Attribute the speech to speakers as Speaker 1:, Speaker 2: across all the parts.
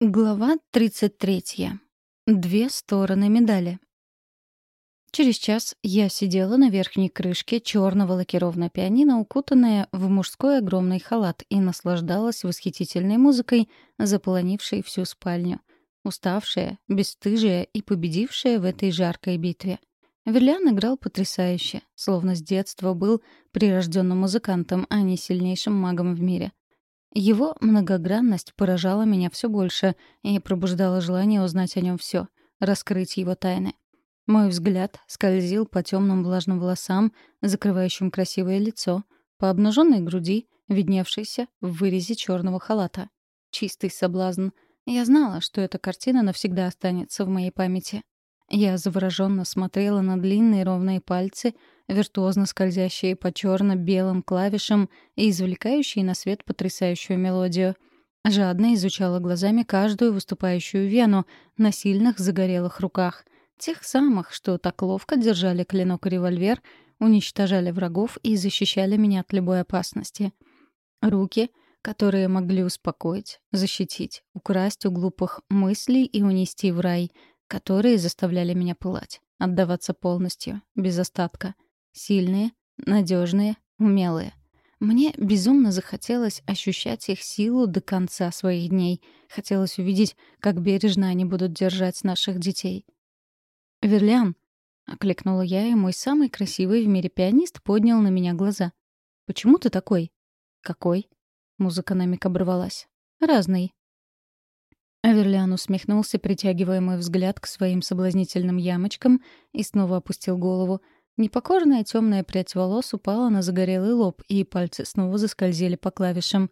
Speaker 1: Глава 33. Две стороны медали. Через час я сидела на верхней крышке черного лакированного пианино, укутанная в мужской огромный халат, и наслаждалась восхитительной музыкой, заполонившей всю спальню. Уставшая, бесстыжая и победившая в этой жаркой битве. Верлиан играл потрясающе, словно с детства был прирожденным музыкантом, а не сильнейшим магом в мире. Его многогранность поражала меня все больше и пробуждала желание узнать о нем все, раскрыть его тайны. Мой взгляд скользил по темным влажным волосам, закрывающим красивое лицо, по обнаженной груди, видневшейся в вырезе черного халата. Чистый соблазн. Я знала, что эта картина навсегда останется в моей памяти. Я завороженно смотрела на длинные ровные пальцы, виртуозно скользящие по черно-белым клавишам и извлекающие на свет потрясающую мелодию. Жадно изучала глазами каждую выступающую вену на сильных загорелых руках. Тех самых, что так ловко держали клинок и револьвер, уничтожали врагов и защищали меня от любой опасности. Руки, которые могли успокоить, защитить, украсть у глупых мыслей и унести в рай, которые заставляли меня пылать, отдаваться полностью, без остатка — Сильные, надежные, умелые. Мне безумно захотелось ощущать их силу до конца своих дней. Хотелось увидеть, как бережно они будут держать наших детей. «Верлиан!» — окликнула я, и мой самый красивый в мире пианист поднял на меня глаза. «Почему ты такой?» «Какой?» — музыка на миг оборвалась. «Разный». Аверлиан усмехнулся, притягивая мой взгляд к своим соблазнительным ямочкам, и снова опустил голову — Непокорная темная прядь волос упала на загорелый лоб, и пальцы снова заскользили по клавишам.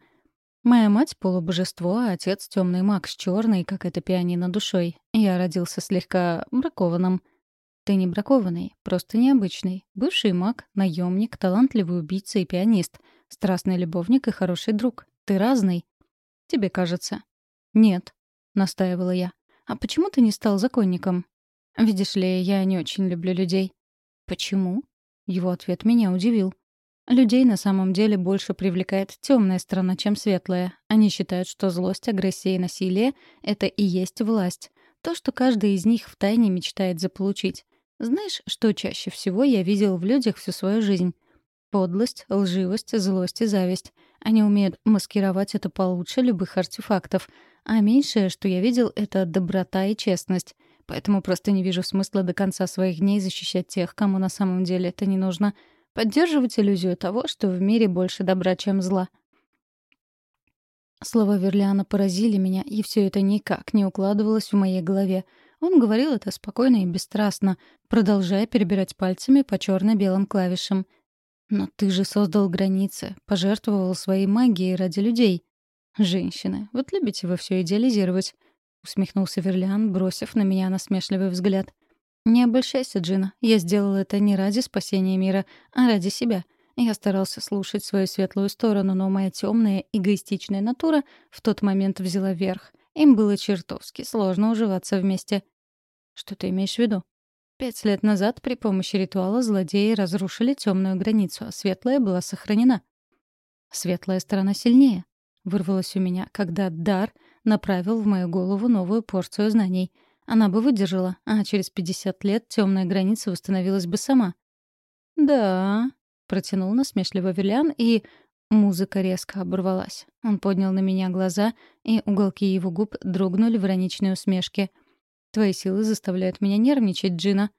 Speaker 1: Моя мать — полубожество, а отец — темный маг с черной, как это пианино, душой. Я родился слегка бракованным. Ты не бракованный, просто необычный. Бывший маг, наемник, талантливый убийца и пианист, страстный любовник и хороший друг. Ты разный. Тебе кажется. Нет, — настаивала я. А почему ты не стал законником? Видишь ли, я не очень люблю людей. «Почему?» Его ответ меня удивил. Людей на самом деле больше привлекает темная сторона, чем светлая. Они считают, что злость, агрессия и насилие — это и есть власть. То, что каждый из них втайне мечтает заполучить. Знаешь, что чаще всего я видел в людях всю свою жизнь? Подлость, лживость, злость и зависть. Они умеют маскировать это получше любых артефактов. А меньшее, что я видел, — это доброта и честность. Поэтому просто не вижу смысла до конца своих дней защищать тех, кому на самом деле это не нужно. Поддерживать иллюзию того, что в мире больше добра, чем зла. Слова Верлиана поразили меня, и все это никак не укладывалось в моей голове. Он говорил это спокойно и бесстрастно, продолжая перебирать пальцами по черно-белым клавишам. «Но ты же создал границы, пожертвовал своей магией ради людей. Женщины, вот любите вы все идеализировать усмехнулся Верлиан, бросив на меня насмешливый взгляд. «Не обольщайся, Джина. Я сделал это не ради спасения мира, а ради себя. Я старался слушать свою светлую сторону, но моя темная, эгоистичная натура в тот момент взяла верх. Им было чертовски сложно уживаться вместе». «Что ты имеешь в виду?» Пять лет назад при помощи ритуала злодеи разрушили темную границу, а светлая была сохранена. «Светлая сторона сильнее», — вырвалось у меня, когда дар — направил в мою голову новую порцию знаний. Она бы выдержала, а через 50 лет темная граница восстановилась бы сама. «Да», — протянул насмешливо Вилян, и музыка резко оборвалась. Он поднял на меня глаза, и уголки его губ дрогнули в ироничной усмешке. «Твои силы заставляют меня нервничать, Джина».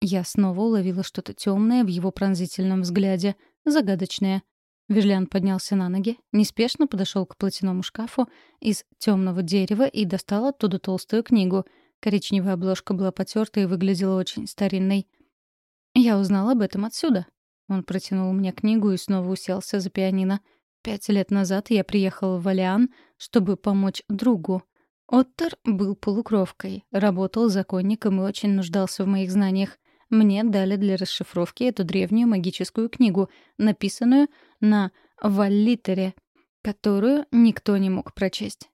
Speaker 1: Я снова уловила что-то темное в его пронзительном взгляде, загадочное. Верлиан поднялся на ноги, неспешно подошел к платяному шкафу из темного дерева и достал оттуда толстую книгу. Коричневая обложка была потерта и выглядела очень старинной. «Я узнал об этом отсюда». Он протянул мне книгу и снова уселся за пианино. Пять лет назад я приехал в Валиан, чтобы помочь другу. Оттер был полукровкой, работал законником и очень нуждался в моих знаниях. Мне дали для расшифровки эту древнюю магическую книгу, написанную на валлитере, которую никто не мог прочесть.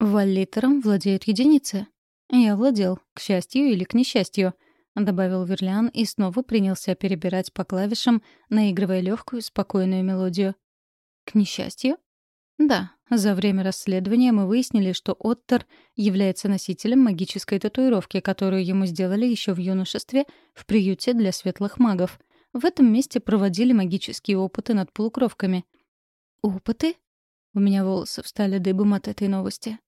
Speaker 1: Валлитером владеют единицы. Я владел, к счастью или к несчастью, добавил Верлиан и снова принялся перебирать по клавишам, наигрывая легкую, спокойную мелодию. К несчастью? Да, За время расследования мы выяснили, что Оттер является носителем магической татуировки, которую ему сделали еще в юношестве в приюте для светлых магов. В этом месте проводили магические опыты над полукровками. «Опыты?» У меня волосы встали дыбом от этой новости.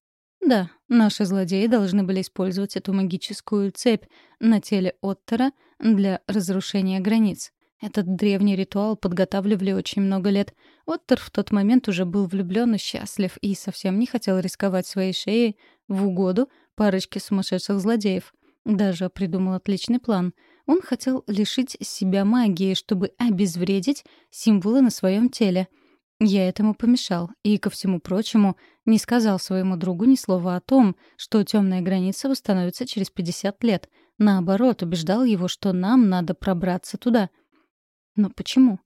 Speaker 1: Да, наши злодеи должны были использовать эту магическую цепь на теле Оттера для разрушения границ. Этот древний ритуал подготавливали очень много лет. Оттер в тот момент уже был влюблен и счастлив и совсем не хотел рисковать своей шеей в угоду парочке сумасшедших злодеев. Даже придумал отличный план. Он хотел лишить себя магии, чтобы обезвредить символы на своем теле. Я этому помешал, и, ко всему прочему, не сказал своему другу ни слова о том, что темная граница восстановится через 50 лет. Наоборот, убеждал его, что нам надо пробраться туда — но почему?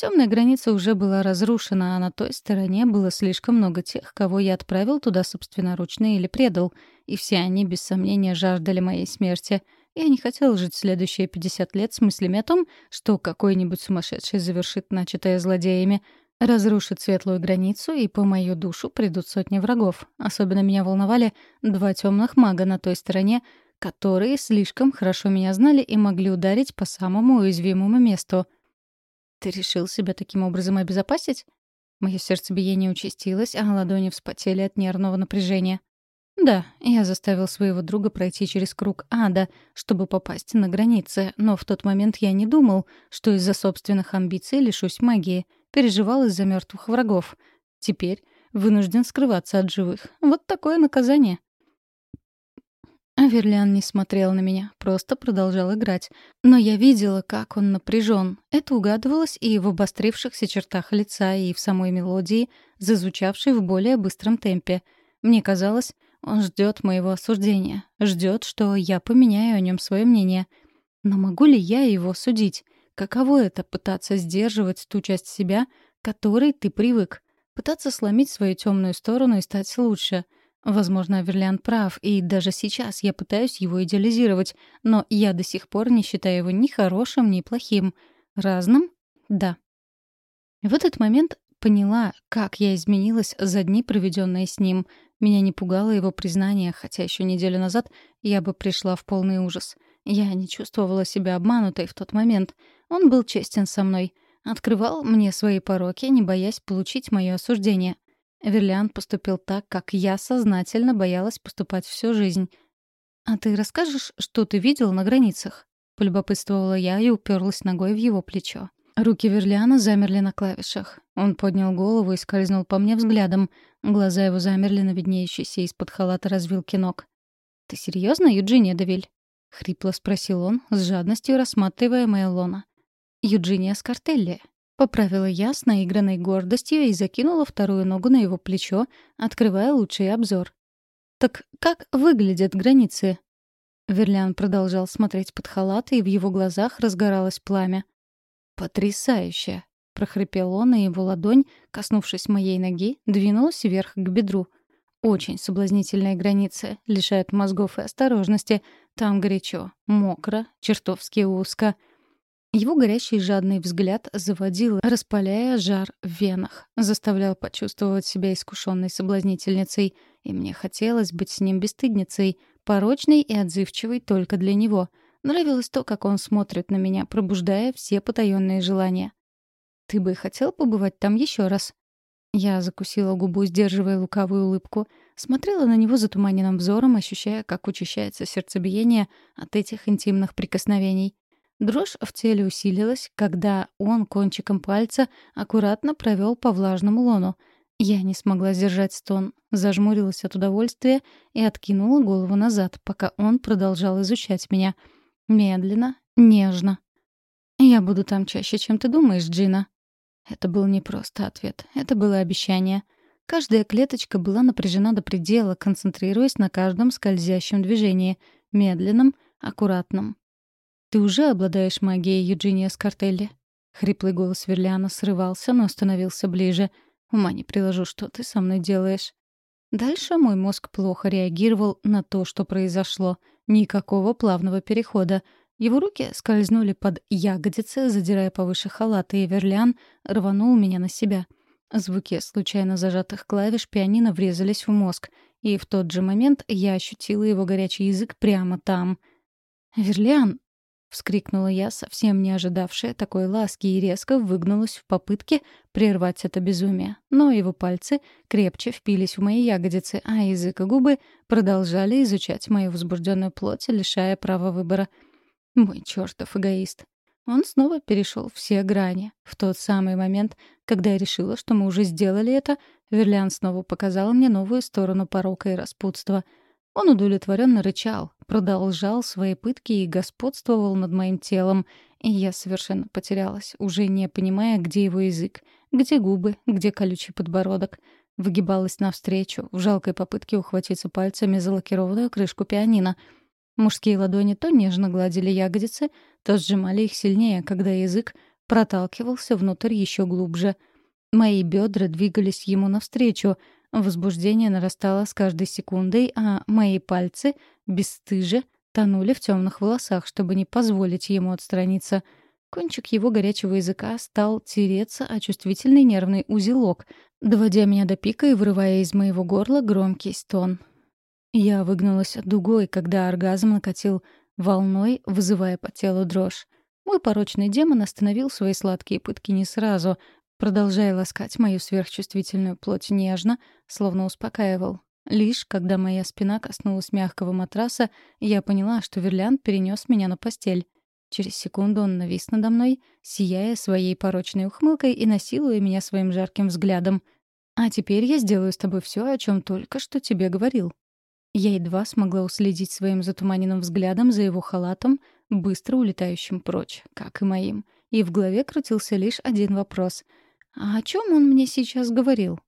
Speaker 1: Темная граница уже была разрушена, а на той стороне было слишком много тех, кого я отправил туда собственноручно или предал, и все они, без сомнения, жаждали моей смерти. Я не хотел жить следующие 50 лет с мыслями о том, что какой-нибудь сумасшедший завершит начатое злодеями, разрушит светлую границу, и по мою душу придут сотни врагов. Особенно меня волновали два темных мага на той стороне, которые слишком хорошо меня знали и могли ударить по самому уязвимому месту — «Ты решил себя таким образом обезопасить?» Мое сердцебиение участилось, а ладони вспотели от нервного напряжения. Да, я заставил своего друга пройти через круг ада, чтобы попасть на границы, но в тот момент я не думал, что из-за собственных амбиций лишусь магии, переживал из-за мертвых врагов. Теперь вынужден скрываться от живых. Вот такое наказание. Аверлиан не смотрел на меня, просто продолжал играть. Но я видела, как он напряжен. Это угадывалось и в обострившихся чертах лица, и в самой мелодии, зазвучавшей в более быстром темпе. Мне казалось, он ждет моего осуждения, ждет, что я поменяю о нем свое мнение. Но могу ли я его судить? Каково это — пытаться сдерживать ту часть себя, которой ты привык? Пытаться сломить свою темную сторону и стать лучше — Возможно, Верлиан прав, и даже сейчас я пытаюсь его идеализировать, но я до сих пор не считаю его ни хорошим, ни плохим. Разным? Да. В этот момент поняла, как я изменилась за дни, проведенные с ним. Меня не пугало его признание, хотя еще неделю назад я бы пришла в полный ужас. Я не чувствовала себя обманутой в тот момент. Он был честен со мной. Открывал мне свои пороки, не боясь получить мое осуждение. Верлиан поступил так, как я сознательно боялась поступать всю жизнь. «А ты расскажешь, что ты видел на границах?» — полюбопытствовала я и уперлась ногой в его плечо. Руки Верлиана замерли на клавишах. Он поднял голову и скользнул по мне взглядом. Глаза его замерли на виднеющейся из-под халата развилки ног. «Ты серьезно, Юджиния Девиль?» — хрипло спросил он, с жадностью рассматривая моя лона. «Юджиния Скартелли», Поправила я с наигранной гордостью и закинула вторую ногу на его плечо, открывая лучший обзор. «Так как выглядят границы?» Верлян продолжал смотреть под халат, и в его глазах разгоралось пламя. «Потрясающе!» — прохрипел он, и его ладонь, коснувшись моей ноги, двинулась вверх к бедру. «Очень соблазнительные границы, лишают мозгов и осторожности. Там горячо, мокро, чертовски узко». Его горящий жадный взгляд заводил, распаляя жар в венах, заставлял почувствовать себя искушенной соблазнительницей, и мне хотелось быть с ним бесстыдницей, порочной и отзывчивой только для него. Нравилось то, как он смотрит на меня, пробуждая все потаенные желания. «Ты бы хотел побывать там еще раз?» Я закусила губу, сдерживая лукавую улыбку, смотрела на него затуманенным взором, ощущая, как учащается сердцебиение от этих интимных прикосновений. Дрожь в теле усилилась, когда он кончиком пальца аккуратно провел по влажному лону. Я не смогла сдержать стон, зажмурилась от удовольствия и откинула голову назад, пока он продолжал изучать меня. Медленно, нежно. «Я буду там чаще, чем ты думаешь, Джина». Это был не просто ответ, это было обещание. Каждая клеточка была напряжена до предела, концентрируясь на каждом скользящем движении, медленном, аккуратном, «Ты уже обладаешь магией, Юджиния Скартелли?» Хриплый голос Верлиана срывался, но становился ближе. «Ума не приложу, что ты со мной делаешь?» Дальше мой мозг плохо реагировал на то, что произошло. Никакого плавного перехода. Его руки скользнули под ягодицы, задирая повыше халата, и Верлиан рванул меня на себя. Звуки случайно зажатых клавиш пианино врезались в мозг, и в тот же момент я ощутила его горячий язык прямо там. «Верлиан!» — вскрикнула я, совсем не ожидавшая такой ласки, и резко выгнулась в попытке прервать это безумие. Но его пальцы крепче впились в мои ягодицы, а язык и губы продолжали изучать мою возбужденную плоть, лишая права выбора. Мой чертов эгоист. Он снова перешел все грани. В тот самый момент, когда я решила, что мы уже сделали это, Верлиан снова показал мне новую сторону порока и распутства. Он удовлетворенно рычал, продолжал свои пытки и господствовал над моим телом, и я совершенно потерялась, уже не понимая, где его язык, где губы, где колючий подбородок. Выгибалась навстречу, в жалкой попытке ухватиться пальцами за лакированную крышку пианино — Мужские ладони то нежно гладили ягодицы, то сжимали их сильнее, когда язык проталкивался внутрь еще глубже. Мои бедра двигались ему навстречу, возбуждение нарастало с каждой секундой, а мои пальцы, бесстыже, тонули в темных волосах, чтобы не позволить ему отстраниться. Кончик его горячего языка стал тереться о чувствительный нервный узелок, доводя меня до пика и вырывая из моего горла громкий стон. Я выгнулась дугой, когда оргазм накатил волной, вызывая по телу дрожь. Мой порочный демон остановил свои сладкие пытки не сразу, продолжая ласкать мою сверхчувствительную плоть нежно, словно успокаивал. Лишь когда моя спина коснулась мягкого матраса, я поняла, что Верлянд перенес меня на постель. Через секунду он навис надо мной, сияя своей порочной ухмылкой и насилуя меня своим жарким взглядом. «А теперь я сделаю с тобой все, о чем только что тебе говорил», я едва смогла уследить своим затуманенным взглядом за его халатом, быстро улетающим прочь, как и моим. И в голове крутился лишь один вопрос. «А о чем он мне сейчас говорил?»